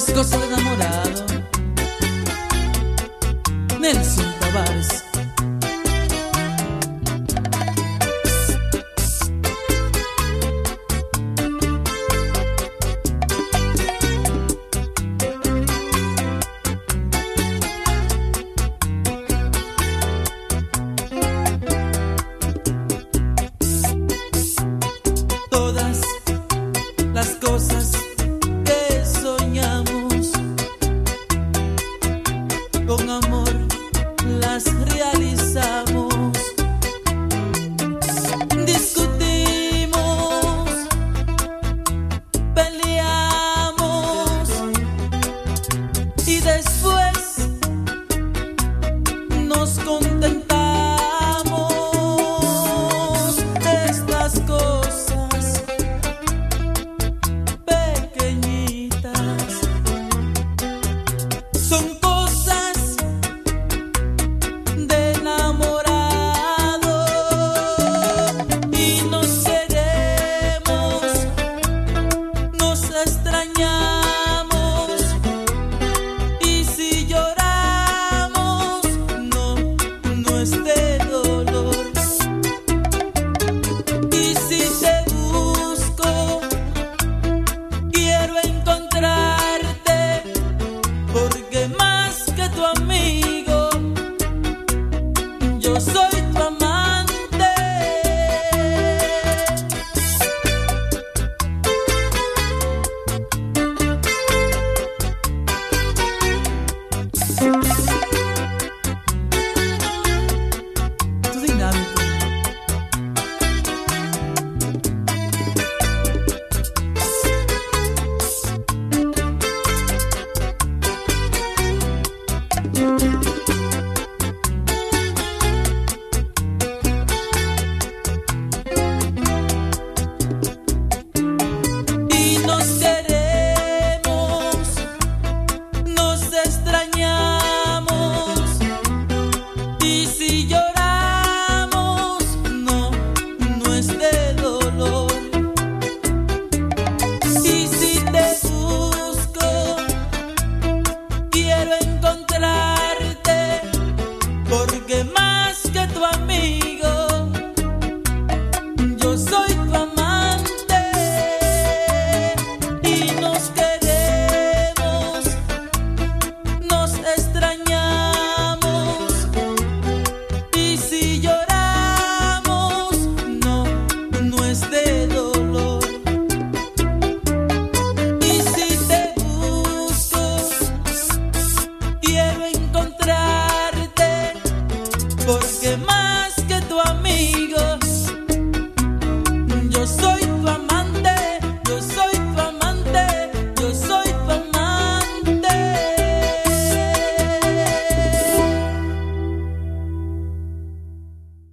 es cosa de enamorado. Nelson Tavares. Todas con ngâm porque más